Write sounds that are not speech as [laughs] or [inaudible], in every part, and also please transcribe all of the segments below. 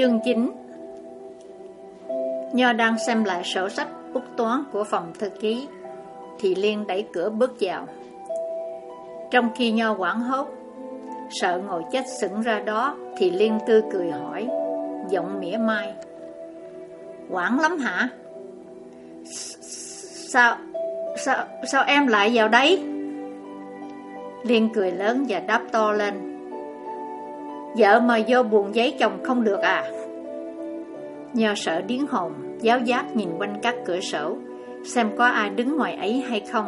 Chương 9 Nho đang xem lại sổ sách bút toán của phòng thư ký Thì Liên đẩy cửa bước vào Trong khi Nho quảng hốt Sợ ngồi chết sững ra đó Thì Liên tươi cười hỏi Giọng mỉa mai Quảng lắm hả? Sao, sao, sao em lại vào đấy? Liên cười lớn và đáp to lên Vợ mà vô buồn giấy chồng không được à? Nhờ sợ điến hồn, Giáo giác nhìn quanh các cửa sổ, Xem có ai đứng ngoài ấy hay không.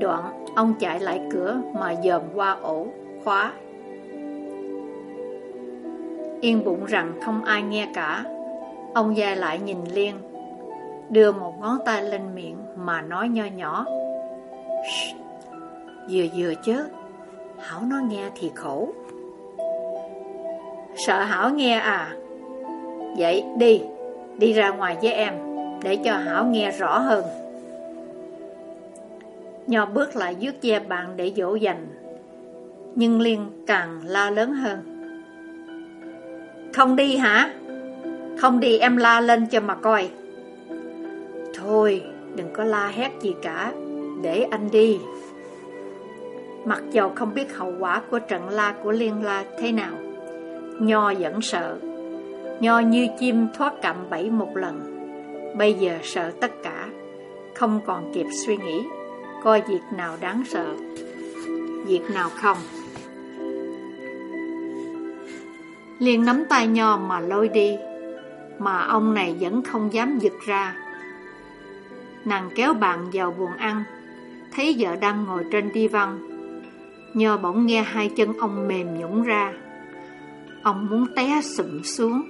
Đoạn, ông chạy lại cửa Mà dòm qua ổ, Khóa. Yên bụng rằng không ai nghe cả. Ông dài lại nhìn Liên Đưa một ngón tay lên miệng Mà nói nho nhỏ. Vừa vừa chứ, Hảo nó nghe thì khổ. Sợ Hảo nghe à? Vậy đi Đi ra ngoài với em, Để cho Hảo nghe rõ hơn. Nho bước lại dước che bạn để dỗ dành, Nhưng Liên càng la lớn hơn. Không đi hả? Không đi em la lên cho mà coi. Thôi, đừng có la hét gì cả, Để anh đi. Mặc dầu không biết hậu quả của trận la của Liên La thế nào Nho vẫn sợ. Nho như chim thoát cạm bẫy một lần. Bây giờ sợ tất cả. Không còn kịp suy nghĩ. Coi việc nào đáng sợ? Việc nào không? Liền nắm tay Nho mà lôi đi. Mà ông này vẫn không dám giật ra. Nàng kéo bạn vào buồng ăn. Thấy vợ đang ngồi trên đi văn Nho bỗng nghe hai chân ông mềm nhũng ra. Ông muốn té sụm xuống.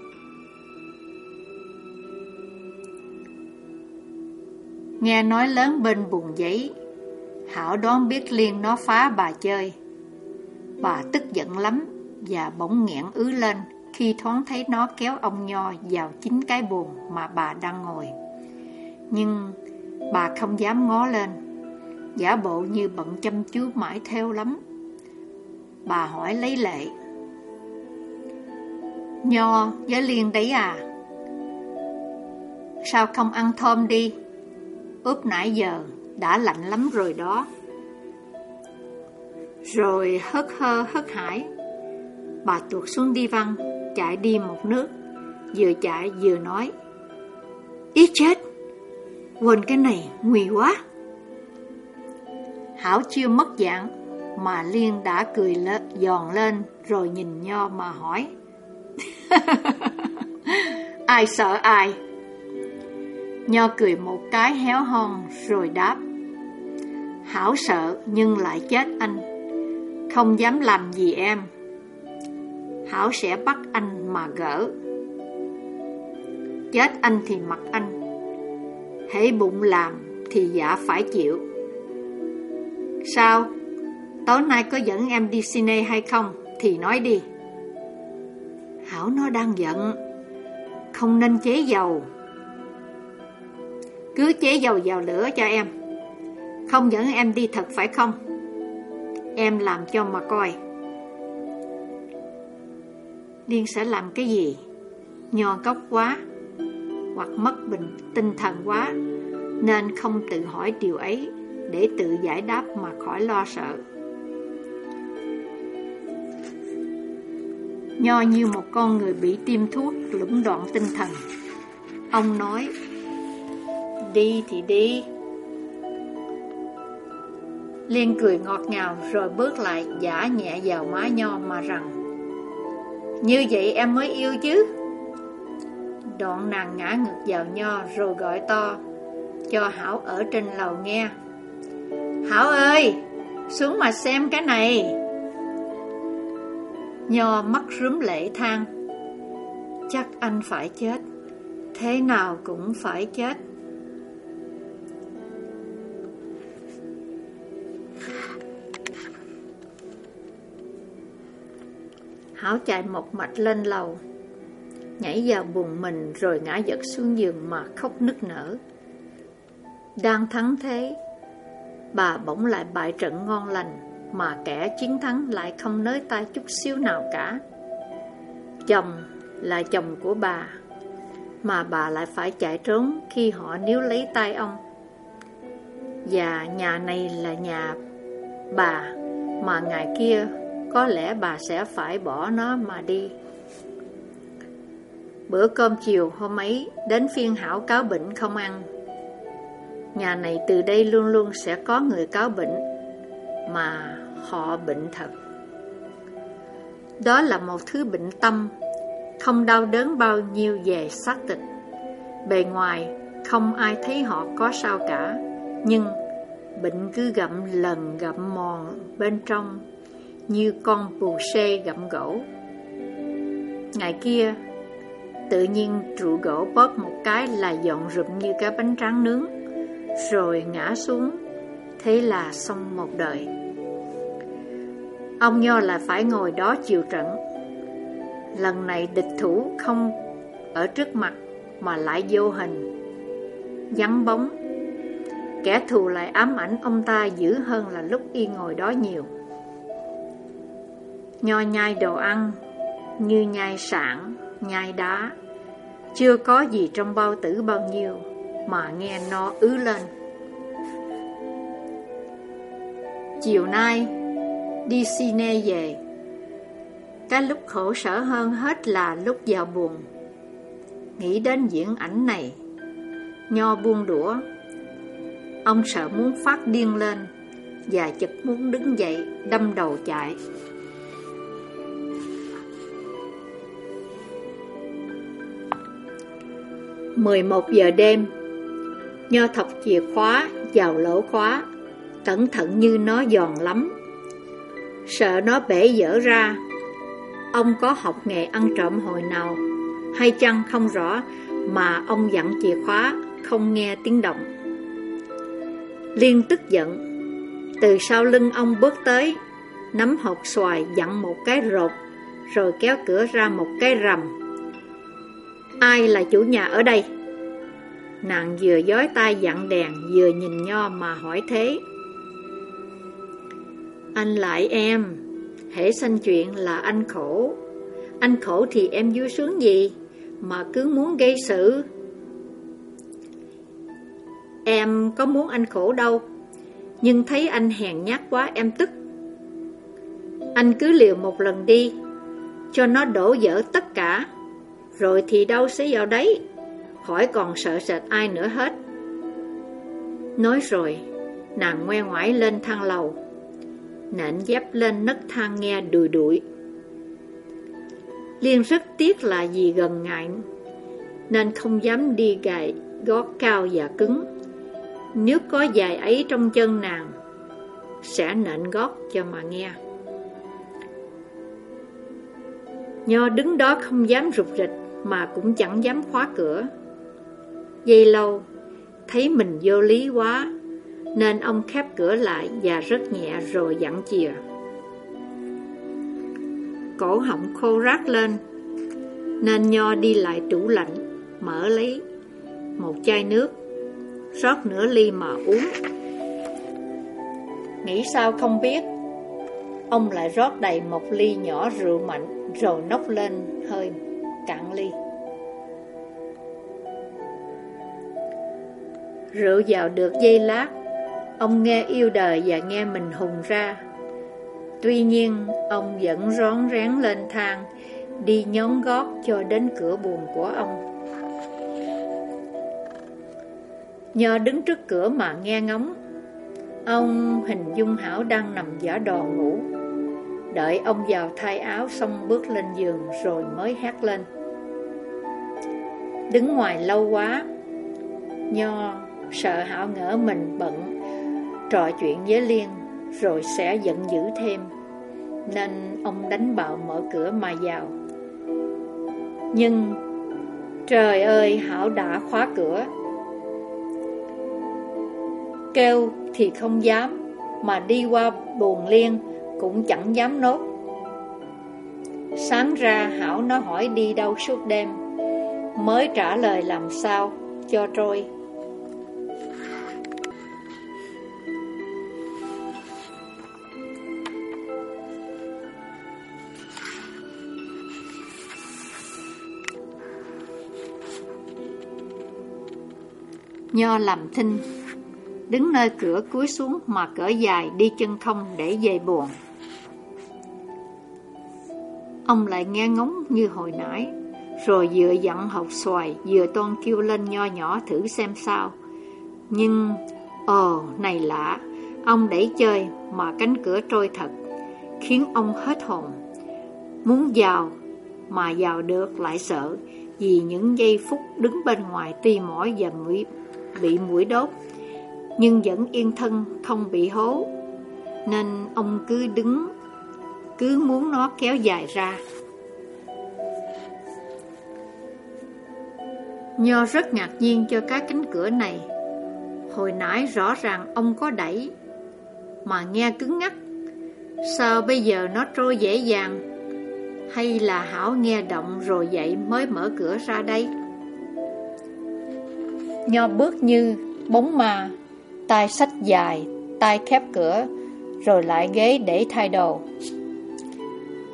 Nghe nói lớn bên buồn giấy, Hảo đoán biết Liên nó phá bà chơi. Bà tức giận lắm Và bỗng nghẹn ứ lên Khi thoáng thấy nó kéo ông Nho vào chính cái buồn mà bà đang ngồi. Nhưng bà không dám ngó lên. Giả bộ như bận chăm chú mãi theo lắm. Bà hỏi lấy lệ. Nho với Liên đấy à. Sao không ăn thơm đi? Ướp nãy giờ đã lạnh lắm rồi đó. Rồi hớt hơ hớt hải. Bà tuột xuống đi văn Chạy đi một nước. Vừa chạy vừa nói. Ý chết! Quên cái này nguy quá. Hảo chưa mất dạng Mà Liên đã cười lên, giòn lên Rồi nhìn Nho mà hỏi. [laughs] Ai sợ ai? Nho cười một cái héo hon rồi đáp. Hảo sợ nhưng lại chết anh. Không dám làm gì em. Hảo sẽ bắt anh mà gỡ. Chết anh thì mặc anh. Hãy bụng làm thì dạ phải chịu. Sao? Tối nay có dẫn em đi cine hay không? Thì nói đi. Hảo nó đang giận. Không nên chế dầu. Cứ chế dầu vào lửa cho em. Không dẫn em đi thật phải không? Em làm cho mà coi. Liên sẽ làm cái gì? Nho cốc quá, Hoặc mất bình, tinh thần quá, Nên không tự hỏi điều ấy Để tự giải đáp mà khỏi lo sợ. Nho như một con người bị tiêm thuốc lũng đoạn tinh thần. Ông nói, Đi thì đi. Liên cười ngọt ngào rồi bước lại giả nhẹ vào má nho mà rằng, Như vậy em mới yêu chứ. Đoạn nàng ngã ngực vào nho rồi gọi to, Cho Hảo ở trên lầu nghe. Hảo ơi, Xuống mà xem cái này. Nho mắt rướm lệ than. Chắc anh phải chết. Thế nào cũng phải chết. Hảo chạy một mạch lên lầu. Nhảy vào buồn mình rồi ngã giật xuống giường mà khóc nức nở. Đang thắng thế, Bà bỗng lại bại trận ngon lành. Mà kẻ chiến thắng lại không nới tay chút xíu nào cả Chồng là chồng của bà, mà bà lại phải chạy trốn khi họ níu lấy tay ông. Và nhà này là nhà bà, mà ngày kia có lẽ bà sẽ phải bỏ nó mà đi. Bữa cơm chiều hôm ấy đến phiên Hảo cáo bệnh không ăn. Nhà này từ đây luôn luôn sẽ có người cáo bệnh, mà họ bệnh thật. Đó là một thứ bệnh tâm, không đau đớn bao nhiêu về xác thịt. Bề ngoài, không ai thấy họ có sao cả, nhưng bệnh cứ gặm lần gặm mòn bên trong, như con bù xê gặm gỗ. Ngày kia, tự nhiên trụ gỗ bóp một cái là dọn rụm như cái bánh tráng nướng, rồi ngã xuống, thế là xong một đời. Ông Nho là phải ngồi đó chịu trận. Lần này địch thủ không ở trước mặt mà lại vô hình, vắng bóng. Kẻ thù lại ám ảnh ông ta dữ hơn là lúc y ngồi đó nhiều. Nho nhai đồ ăn như nhai sạn, nhai đá. Chưa có gì trong bao tử bao nhiêu mà nghe nó ứ lên. Chiều nay đi cine về. Cái lúc khổ sở hơn hết là lúc vào buồn. Nghĩ đến diễn ảnh này, Nho buông đũa. Ông sợ muốn phát điên lên và chật muốn đứng dậy đâm đầu chạy. mười một giờ đêm Nho thọc chìa khóa vào lỗ khóa Cẩn thận như nó giòn lắm Sợ nó bể dở ra. Ông có học nghề ăn trộm hồi nào? Hay chăng không rõ Mà ông dặn chìa khóa, Không nghe tiếng động? Liên tức giận. Từ sau lưng ông bước tới, Nắm hộp xoài dặn một cái rột, Rồi kéo cửa ra một cái rầm. Ai là chủ nhà ở đây? Nàng vừa dối tay dặn đèn, Vừa nhìn nho mà hỏi thế anh lại em. Hễ sanh chuyện là anh khổ. Anh khổ thì em vui sướng gì? Mà cứ muốn gây sự. Em có muốn anh khổ đâu. Nhưng thấy anh hèn nhát quá em tức. Anh cứ liều một lần đi, Cho nó đổ dở tất cả. Rồi thì đâu sẽ vào đấy? Khỏi còn sợ sệt ai nữa hết. Nói rồi, Nàng ngoe ngoải lên thang lầu nện dép lên nấc thang nghe đùi đuổi. Liên rất tiếc là vì gần ngại, nên không dám đi gậy gót cao và cứng. Nếu có dài ấy trong chân nàng, sẽ nện gót cho mà nghe. Nho đứng đó không dám rụt rịch mà cũng chẳng dám khóa cửa. Giây lâu, thấy mình vô lý quá, nên ông khép cửa lại và rất nhẹ rồi dặn chìa. Cổ họng khô rát lên, nên Nho đi lại tủ lạnh, mở lấy một chai nước, rót nửa ly mà uống. Nghĩ sao không biết, ông lại rót đầy một ly nhỏ rượu mạnh rồi nốc lên hơi cạn ly. Rượu vào được dây lát Ông nghe yêu đời và nghe mình hùng ra. Tuy nhiên, ông vẫn rón rén lên thang, Đi nhón gót cho đến cửa buồn của ông. Nhờ đứng trước cửa mà nghe ngóng, Ông hình dung Hảo đang nằm giả đò ngủ. Đợi ông vào thay áo xong bước lên giường rồi mới hát lên. Đứng ngoài lâu quá, Nho, sợ Hảo ngỡ mình bận trò chuyện với Liên, rồi sẽ giận dữ thêm. Nên ông đánh bạo mở cửa mà vào. Nhưng, trời ơi, Hảo đã khóa cửa. Kêu thì không dám, mà đi qua buồn Liên cũng chẳng dám nốt. Sáng ra Hảo nó hỏi đi đâu suốt đêm, mới trả lời làm sao cho trôi. Nho làm thinh. Đứng nơi cửa cúi xuống mà cỡ dài đi chân không để về buồn. Ông lại nghe ngóng như hồi nãy, Rồi vừa dặn học xoài, Vừa toan kêu lên nho nhỏ thử xem sao. Nhưng, Ồ, này lạ, Ông đẩy chơi mà cánh cửa trôi thật, Khiến ông hết hồn. Muốn vào Mà vào được lại sợ, Vì những giây phút đứng bên ngoài Tuy mỏi và mũi bị mũi đốt, Nhưng vẫn yên thân, không bị hố. Nên ông cứ đứng, Cứ muốn nó kéo dài ra. Nho rất ngạc nhiên cho cái cánh cửa này. Hồi nãy rõ ràng ông có đẩy, Mà nghe cứng ngắc. Sao bây giờ nó trôi dễ dàng? Hay là Hảo nghe động rồi dậy mới mở cửa ra đây? Nho bước như bóng ma, tay sách dài, tay khép cửa, Rồi lại ghế để thay đồ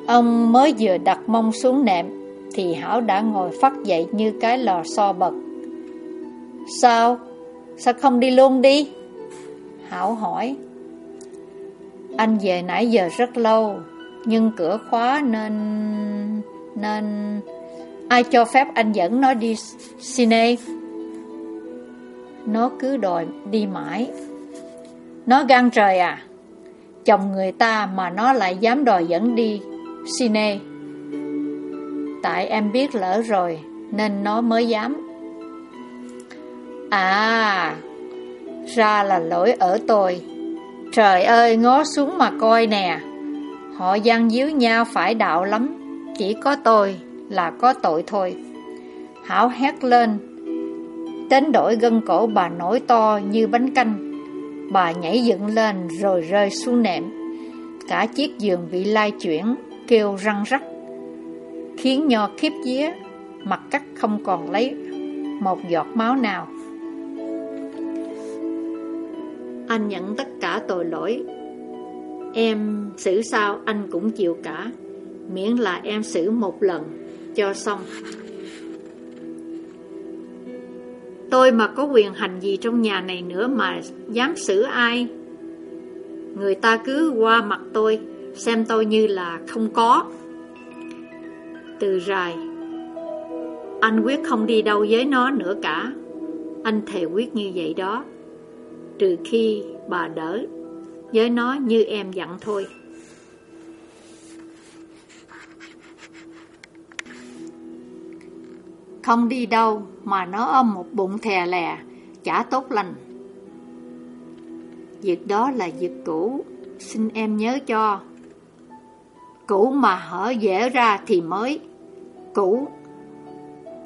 Ông mới vừa đặt mông xuống nệm Thì Hảo đã ngồi phát dậy như cái lò xo bật Sao? Sao không đi luôn đi? Hảo hỏi Anh về nãy giờ rất lâu, Nhưng cửa khóa nên... Nên... Ai cho phép anh dẫn nó đi cine? Nó cứ đòi đi mãi Nó gan trời à Chồng người ta mà nó lại dám đòi dẫn đi Sine Tại em biết lỡ rồi Nên nó mới dám À, ra là lỗi ở tôi. Trời ơi, ngó xuống mà coi nè. Họ gian díu nhau phải đạo lắm. Chỉ có tôi là có tội thôi. Hảo hét lên. Đến đổi gân cổ bà nổi to như bánh canh. Bà nhảy dựng lên rồi rơi xuống nệm. Cả chiếc giường bị lai chuyển, kêu răng rắc. Khiến nho khiếp vía, mặt cắt không còn lấy một giọt máu nào. Anh nhận tất cả tội lỗi Em xử sao anh cũng chịu cả Miễn là em xử một lần Cho xong Tôi mà có quyền hành gì trong nhà này nữa Mà dám xử ai? Người ta cứ qua mặt tôi, Xem tôi như là không có. Từ rài, Anh quyết không đi đâu với nó nữa cả. Anh thề quyết như vậy đó. Trừ khi bà đỡ với nó như em dặn thôi. Không đi đâu mà nó ôm một bụng thè lè, chả tốt lành. Việc đó là việc cũ, xin em nhớ cho. Cũ mà hở dễ ra thì mới, cũ.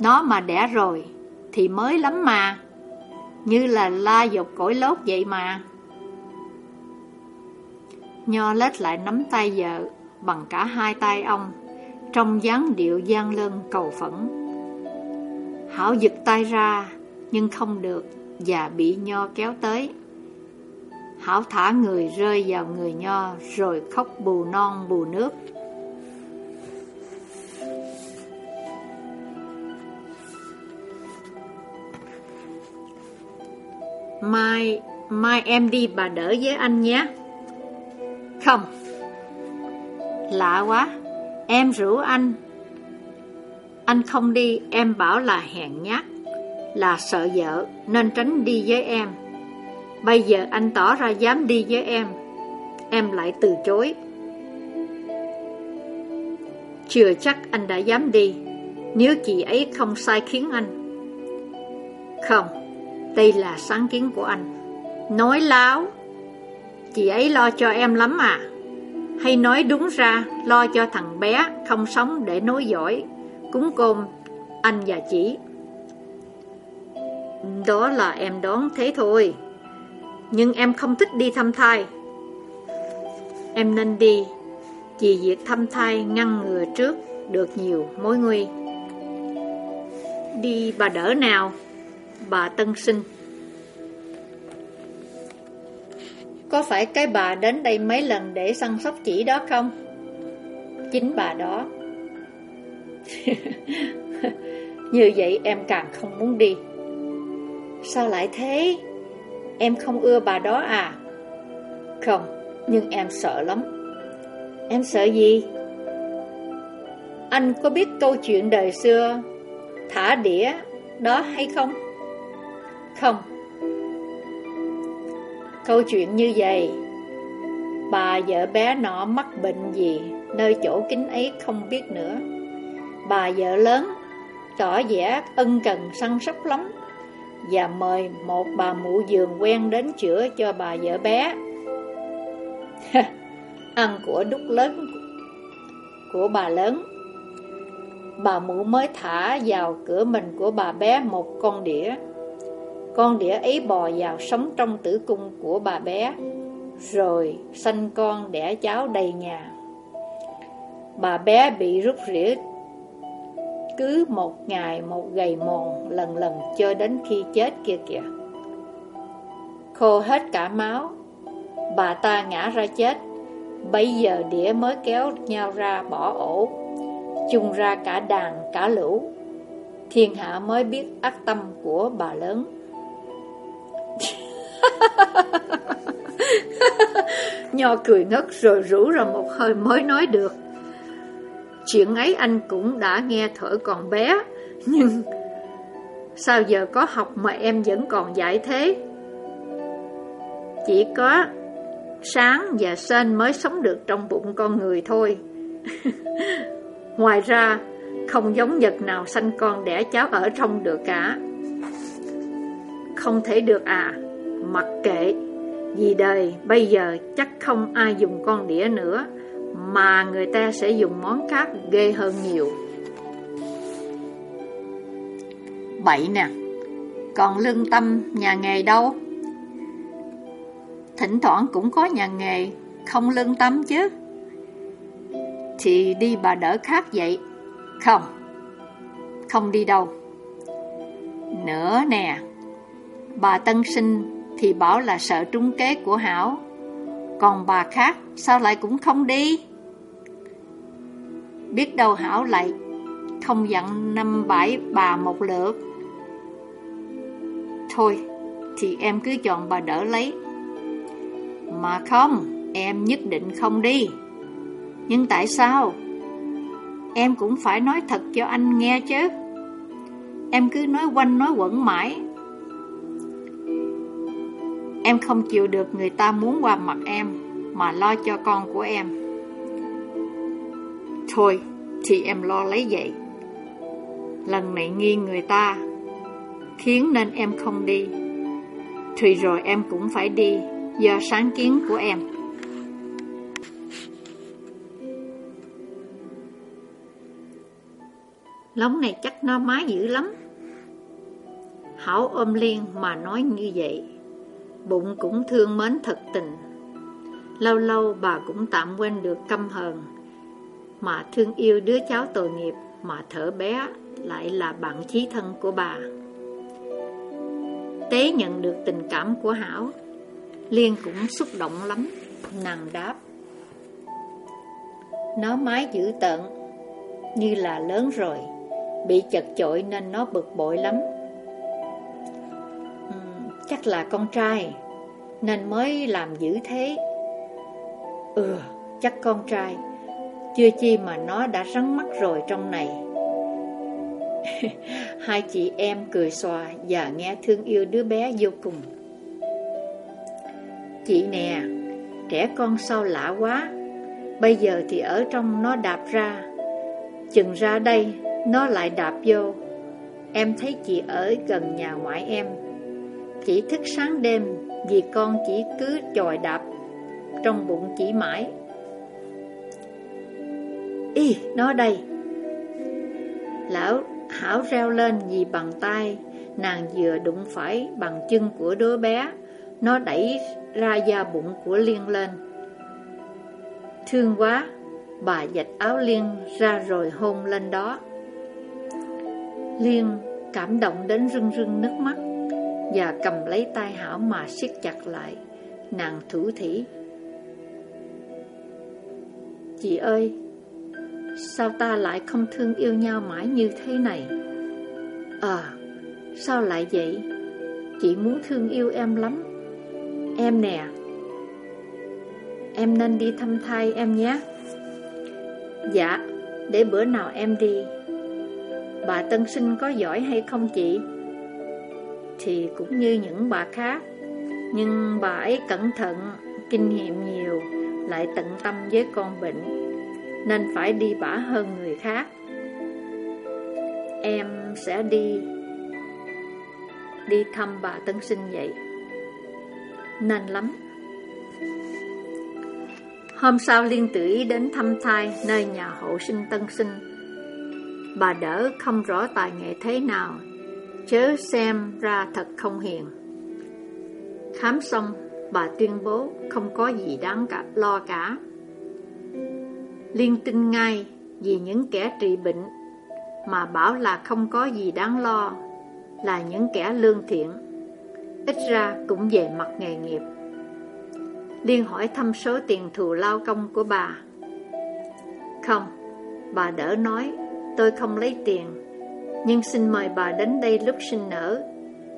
Nó mà đẻ rồi thì mới lắm mà. Như là la dọc cõi lốt vậy mà Nho lết lại nắm tay vợ Bằng cả hai tay ông Trong dáng điệu gian lân cầu phẫn Hảo giật tay ra Nhưng không được Và bị Nho kéo tới Hảo thả người rơi vào người Nho Rồi khóc bù non bù nước Mai, mai em đi bà đỡ với anh nhé. Không. Lạ quá, em rủ anh. Anh không đi, em bảo là hẹn nhát, là sợ vợ nên tránh đi với em. Bây giờ anh tỏ ra dám đi với em, em lại từ chối. Chưa chắc anh đã dám đi, nếu chị ấy không sai khiến anh. Không, đây là sáng kiến của anh Nói láo Chị ấy lo cho em lắm à Hay nói đúng ra Lo cho thằng bé không sống để nói giỏi Cúng côn anh và chị Đó là em đoán thế thôi, Nhưng em không thích đi thăm thai Em nên đi, Vì việc thăm thai ngăn ngừa trước Được nhiều mối nguy Đi bà đỡ nào bà Tân Sinh. Có phải cái bà đến đây mấy lần để săn sóc chỉ đó không? Chính bà đó. [laughs] Như vậy em càng không muốn đi. Sao lại thế? Em không ưa bà đó à? Không, nhưng em sợ lắm. Em sợ gì? Anh có biết câu chuyện đời xưa thả đĩa đó hay không? Không. Câu chuyện như vậy Bà vợ bé nọ mắc bệnh gì Nơi chỗ kính ấy không biết nữa Bà vợ lớn, Tỏ vẻ ân cần săn sóc lắm, Và mời một bà mụ giường quen đến chữa cho bà vợ bé. [laughs] Ăn của đúc lớn của bà lớn. Bà mụ mới thả vào cửa mình của bà bé một con đĩa. Con đĩa ấy bò vào sống trong tử cung của bà bé, Rồi sanh con đẻ cháu đầy nhà. Bà bé bị rút rỉa cứ một ngày một gầy mòn lần lần cho đến khi chết kia kìa. Khô hết cả máu, bà ta ngã ra chết, bây giờ đĩa mới kéo nhau ra bỏ ổ, chung ra cả đàn cả lũ. Thiên hạ mới biết ác tâm của bà lớn. [laughs] Nho cười ngất rồi rủ ra một hơi mới nói được. Chuyện ấy anh cũng đã nghe thở còn bé. Nhưng Sao giờ có học mà em vẫn còn dạy thế? Chỉ có Sáng và sên mới sống được trong bụng con người thôi. [laughs] Ngoài ra, Không giống vật nào sanh con đẻ cháu ở trong được cả. Không thể được à Mặc kệ. Vì đời, bây giờ chắc không ai dùng con đĩa nữa mà người ta sẽ dùng món khác ghê hơn nhiều. Bậy nè, còn lương tâm nhà nghề đâu? Thỉnh thoảng cũng có nhà nghề không lương tâm chứ. Thì đi bà đỡ khác vậy. Không, không đi đâu. Nữa nè, bà tân sinh thì bảo là sợ trúng kế của Hảo. Còn bà khác sao lại cũng không đi? Biết đâu Hảo lại không dặn năm bảy bà một lượt. Thôi, thì em cứ chọn bà đỡ lấy. Mà không, em nhất định không đi. Nhưng tại sao? Em cũng phải nói thật cho anh nghe chứ. Em cứ nói quanh nói quẩn mãi. Em không chịu được người ta muốn qua mặt em, mà lo cho con của em. Thôi, thì em lo lấy vậy. Lần này nghi người ta, khiến nên em không đi. Thì rồi em cũng phải đi, do sáng kiến của em. Lóng này chắc nó má dữ lắm. Hảo ôm liên mà nói như vậy. Bụng cũng thương mến thật tình. Lâu lâu bà cũng tạm quên được căm hờn mà thương yêu đứa cháu tội nghiệp mà thở bé lại là bạn chí thân của bà. Tế nhận được tình cảm của Hảo, Liên cũng xúc động lắm, nàng đáp. Nó mái dữ tợn, như là lớn rồi, bị chật chội nên nó bực bội lắm. Chắc là con trai, nên mới làm dữ thế. Ừ, chắc con trai. Chưa chi mà nó đã rắn mắt rồi trong này. [laughs] Hai chị em cười xòa và nghe thương yêu đứa bé vô cùng. Chị nè, trẻ con sao lạ quá. Bây giờ thì ở trong nó đạp ra. Chừng ra đây, nó lại đạp vô. Em thấy chị ở gần nhà ngoại em chỉ thức sáng đêm Vì con chỉ cứ chòi đạp Trong bụng chỉ mãi. Ý, nó đây. Lão Hảo reo lên vì bằng tay Nàng vừa đụng phải bằng chân của đứa bé. Nó đẩy ra da bụng của Liên lên. Thương quá Bà dạch áo Liên ra rồi hôn lên đó. Liên cảm động đến rưng rưng nước mắt. Và cầm lấy tay Hảo mà siết chặt lại. Nàng thủ thỉ, Chị ơi, Sao ta lại không thương yêu nhau mãi như thế này? À Sao lại vậy? Chị muốn thương yêu em lắm. Em nè, Em nên đi thăm thai em nhé. Dạ Để bữa nào em đi. Bà tân sinh có giỏi hay không chị? Thì cũng như những bà khác. Nhưng bà ấy cẩn thận, Kinh nghiệm nhiều, Lại tận tâm với con bệnh, Nên phải đi bả hơn người khác. Em sẽ đi Đi thăm bà tân sinh vậy. Nên lắm. Hôm sau Liên tự ý đến thăm thai Nơi nhà hộ sinh tân sinh. Bà đỡ không rõ tài nghệ thế nào Chớ xem ra thật không hiền. Khám xong Bà tuyên bố không có gì đáng cả, lo cả. Liên tin ngay Vì những kẻ trị bệnh Mà bảo là không có gì đáng lo Là những kẻ lương thiện. Ít ra cũng về mặt nghề nghiệp. Liên hỏi thăm số tiền thù lao công của bà. Không Bà đỡ nói Tôi không lấy tiền. Nhưng xin mời bà đến đây lúc sinh nở.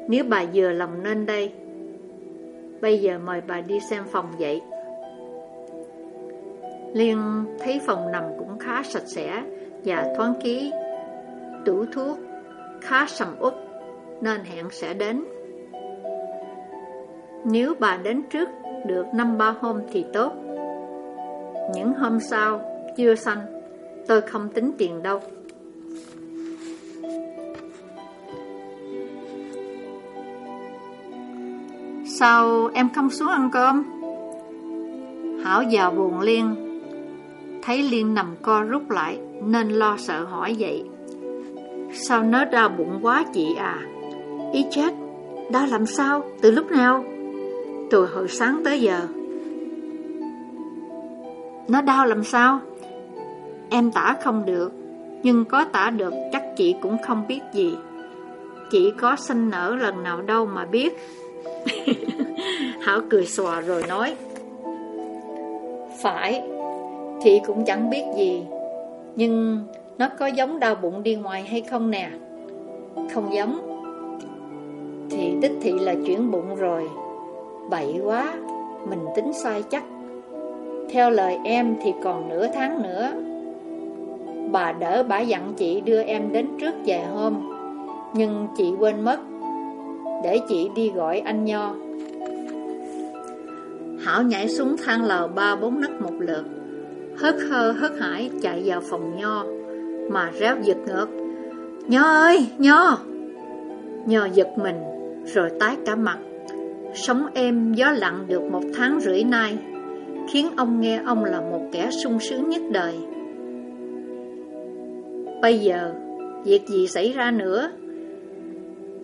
Nếu bà vừa lòng nên đây. Bây giờ mời bà đi xem phòng vậy Liên thấy phòng nằm cũng khá sạch sẽ Và thoáng khí. Tủ thuốc Khá sầm út Nên hẹn sẽ đến. Nếu bà đến trước Được năm ba hôm thì tốt. Những hôm sau, Chưa xanh Tôi không tính tiền đâu. Sao em không xuống ăn cơm? Hảo vào buồn Liên Thấy Liên nằm co rút lại, Nên lo sợ hỏi vậy Sao nó đau bụng quá chị à? Ý chết, Đau làm sao? Từ lúc nào? Từ hồi sáng tới giờ Nó đau làm sao? Em tả không được, Nhưng có tả được chắc chị cũng không biết gì Chị có sinh nở lần nào đâu mà biết [laughs] Hảo cười xòa rồi nói, Phải Thị cũng chẳng biết gì, Nhưng nó có giống đau bụng đi ngoài hay không nè? Không giống. Thì đích thị là chuyển bụng rồi. Bậy quá, Mình tính sai chắc. Theo lời em thì còn nửa tháng nữa. Bà đỡ bà dặn chị đưa em đến trước vài hôm, Nhưng chị quên mất. Để chị đi gọi anh Nho. Hảo nhảy xuống thang lầu ba bốn nấc một lượt. Hớt hơ, hớt hải chạy vào phòng Nho, Mà réo giật ngược. Nho ơi, Nho! Nho giật mình, Rồi tái cả mặt. Sống êm, gió lặng được một tháng rưỡi nay, Khiến ông nghe ông là một kẻ sung sướng nhất đời. Bây giờ, Việc gì xảy ra nữa?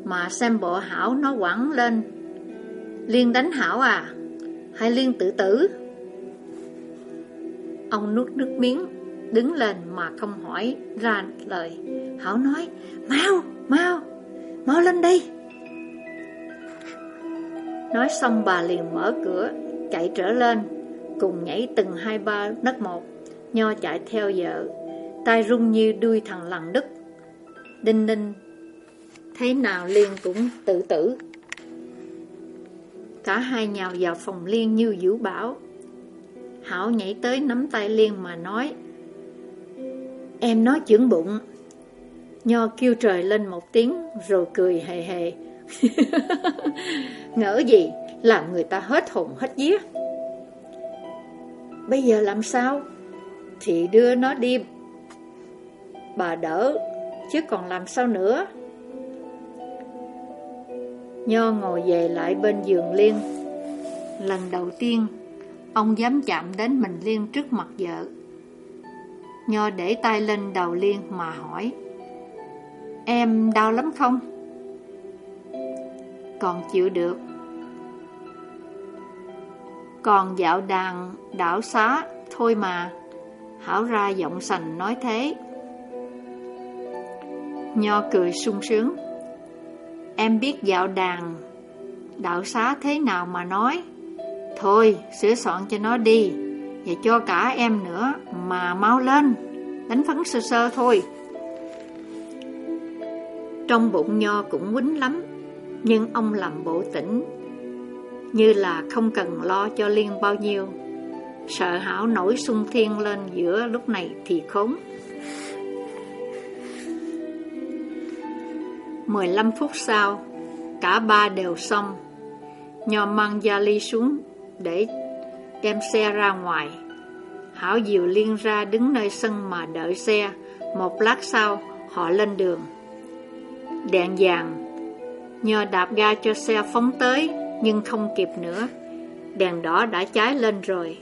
Mà xem bộ Hảo nó quẳng lên. Liên đánh Hảo à? Hai Liên tự tử. Ông nuốt nước miếng Đứng lên mà không hỏi ra lời. Hảo nói Mau, mau, mau lên đây Nói xong bà liền mở cửa Chạy trở lên Cùng nhảy từng hai ba nấc một Nho chạy theo vợ. Tay rung như đuôi thằng lằn đứt. Đinh ninh Thế nào Liên cũng tự tử. Cả hai nhào vào phòng Liên như vũ bảo. Hảo nhảy tới nắm tay Liên mà nói, Em nói chưởng bụng. Nho kêu trời lên một tiếng Rồi cười hề hề. [laughs] Ngỡ gì, Làm người ta hết hồn hết vía. Bây giờ làm sao? Thì đưa nó đi, Bà đỡ, Chứ còn làm sao nữa. Nho ngồi về lại bên giường Liên. Lần đầu tiên, Ông dám chạm đến mình Liên trước mặt vợ. Nho để tay lên đầu Liên mà hỏi, Em đau lắm không? Còn chịu được. Còn dạo đàn đảo xá Thôi mà, Hảo ra giọng sành nói thế. Nho cười sung sướng. Em biết dạo đàn Đạo xá thế nào mà nói. Thôi, sửa soạn cho nó đi, Và cho cả em nữa Mà mau lên. Đánh phấn sơ sơ thôi. Trong bụng Nho cũng quýnh lắm, Nhưng ông làm bộ tỉnh, Như là không cần lo cho Liên bao nhiêu. Sợ hảo nổi sung thiên lên giữa lúc này thì khốn. 15 phút sau, Cả ba đều xong. Nho mang gia ly xuống Để đem xe ra ngoài. Hảo diệu Liên ra đứng nơi sân mà đợi xe. Một lát sau, họ lên đường. Đèn vàng. Nhờ đạp ga cho xe phóng tới, Nhưng không kịp nữa. Đèn đỏ đã cháy lên rồi.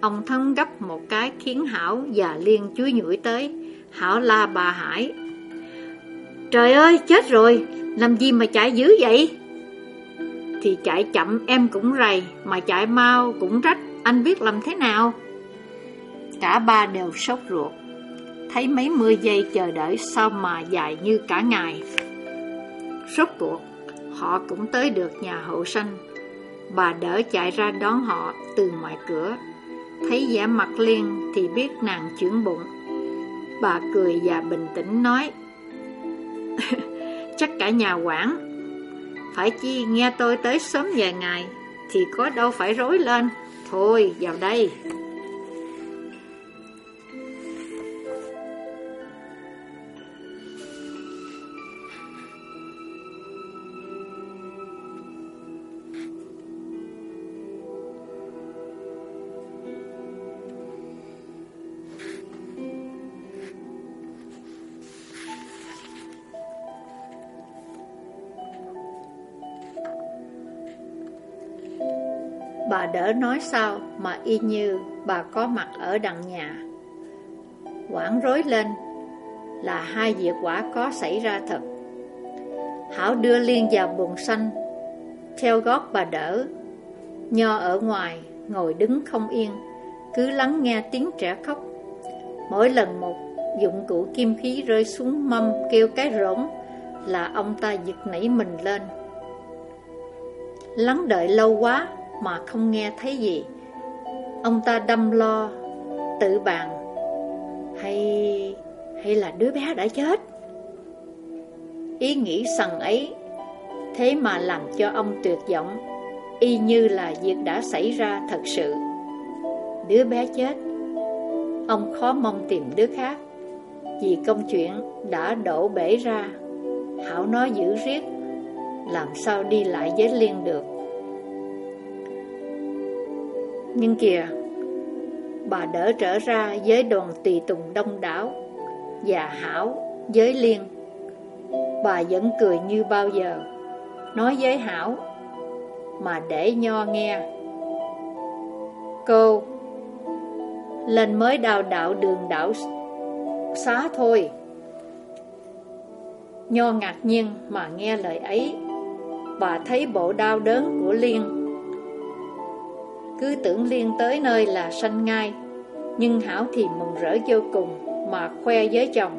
Ông thân gấp một cái khiến Hảo và Liên chúi nhủi tới. Hảo la bà Hải Trời ơi, chết rồi. Làm gì mà chạy dữ vậy? Thì chạy chậm em cũng rầy, Mà chạy mau cũng rách. Anh biết làm thế nào? Cả ba đều sốt ruột. Thấy mấy mươi giây chờ đợi Sao mà dài như cả ngày. Sốt cuộc, Họ cũng tới được nhà hậu sanh. Bà đỡ chạy ra đón họ từ ngoài cửa. Thấy vẻ mặt liên thì biết nàng chuyển bụng. Bà cười và bình tĩnh nói [laughs] Chắc cả nhà quản Phải chi nghe tôi tới sớm vài ngày Thì có đâu phải rối lên. Thôi, vào đây. Đỡ nói sao mà y như bà có mặt ở đằng nhà. Quảng rối lên, Là hai việc quả có xảy ra thật. Hảo đưa Liên vào buồng xanh, Theo gót bà đỡ. Nho ở ngoài, Ngồi đứng không yên, Cứ lắng nghe tiếng trẻ khóc. Mỗi lần một dụng cụ kim khí rơi xuống mâm kêu cái rỗng, Là ông ta giật nảy mình lên. Lắng đợi lâu quá mà không nghe thấy gì. Ông ta đâm lo, tự bàn, hay hay là đứa bé đã chết? Ý nghĩ sần ấy, thế mà làm cho ông tuyệt vọng, y như là việc đã xảy ra thật sự. Đứa bé chết, ông khó mong tìm đứa khác, vì công chuyện đã đổ bể ra. Hảo nói giữ riết, làm sao đi lại với Liên được. Nhưng kìa, Bà đỡ trở ra với đoàn tùy tùng đông đảo Và Hảo với Liên. Bà vẫn cười như bao giờ, Nói với Hảo, Mà để Nho nghe. Cô Lên mới đào đạo đường đảo xá thôi. Nho ngạc nhiên mà nghe lời ấy. Bà thấy bộ đau đớn của Liên cứ tưởng Liên tới nơi là sanh ngay Nhưng Hảo thì mừng rỡ vô cùng Mà khoe với chồng.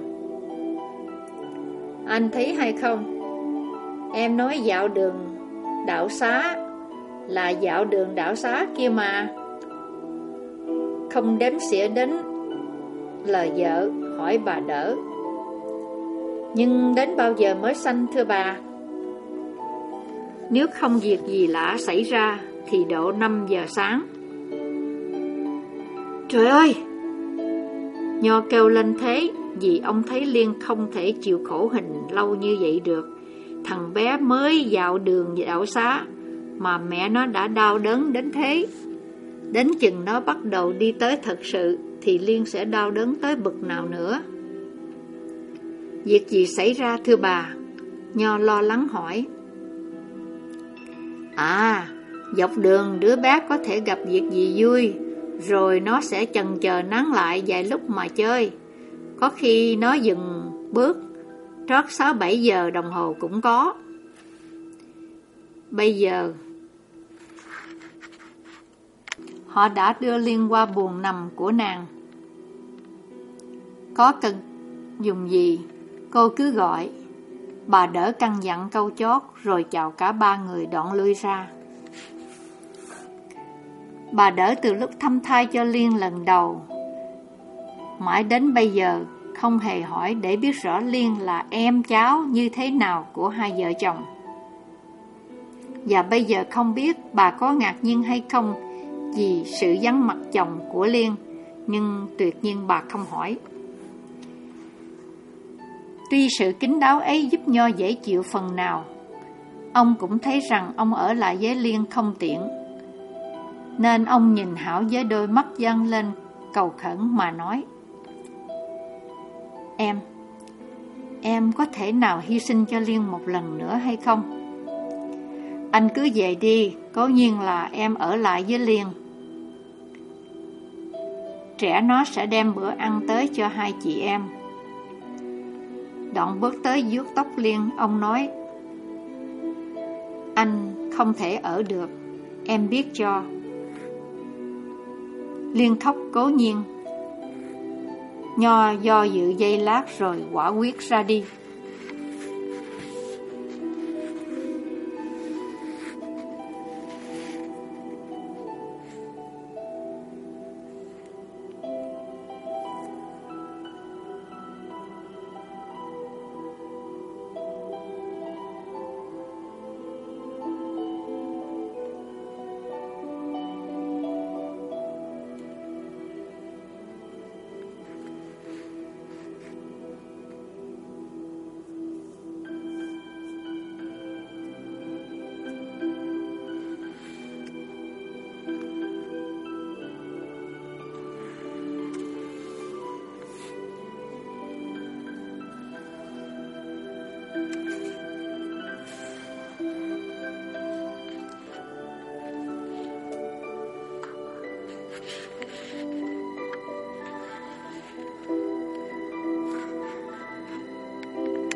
Anh thấy hay không? Em nói dạo đường đảo xá, Là dạo đường đảo xá kia mà. Không đếm xỉa đến Lời vợ hỏi bà đỡ. Nhưng đến bao giờ mới sanh thưa bà? Nếu không việc gì lạ xảy ra thì độ 5 giờ sáng. Trời ơi! Nho kêu lên thế vì ông thấy Liên không thể chịu khổ hình lâu như vậy được. Thằng bé mới vào đường dạo xá mà mẹ nó đã đau đớn đến thế. Đến chừng nó bắt đầu đi tới thật sự thì Liên sẽ đau đớn tới bực nào nữa. Việc gì xảy ra thưa bà? Nho lo lắng hỏi. À, Dọc đường, đứa bé có thể gặp việc gì vui, Rồi nó sẽ chần chờ nắng lại vài lúc mà chơi. Có khi nó dừng bước, Trót 6-7 giờ đồng hồ cũng có. Bây giờ, Họ đã đưa Liên qua buồn nằm của nàng. Có cần dùng gì? Cô cứ gọi. Bà đỡ căn dặn câu chót, Rồi chào cả ba người đoạn lui ra. Bà đỡ từ lúc thăm thai cho Liên lần đầu Mãi đến bây giờ Không hề hỏi để biết rõ Liên là em cháu như thế nào của hai vợ chồng Và bây giờ không biết bà có ngạc nhiên hay không vì sự vắng mặt chồng của Liên, nhưng tuyệt nhiên bà không hỏi. Tuy sự kính đáo ấy giúp Nho dễ chịu phần nào, ông cũng thấy rằng ông ở lại với Liên không tiện. Nên ông nhìn Hảo với đôi mắt dâng lên, cầu khẩn mà nói. Em, em có thể nào hy sinh cho Liên một lần nữa hay không? Anh cứ về đi, cố nhiên là em ở lại với Liên. Trẻ nó sẽ đem bữa ăn tới cho hai chị em. Đoạn bước tới vuốt tóc Liên, ông nói Anh không thể ở được, em biết cho. Liên thóc cố nhiên. Nho do dự dây lát rồi quả quyết ra đi.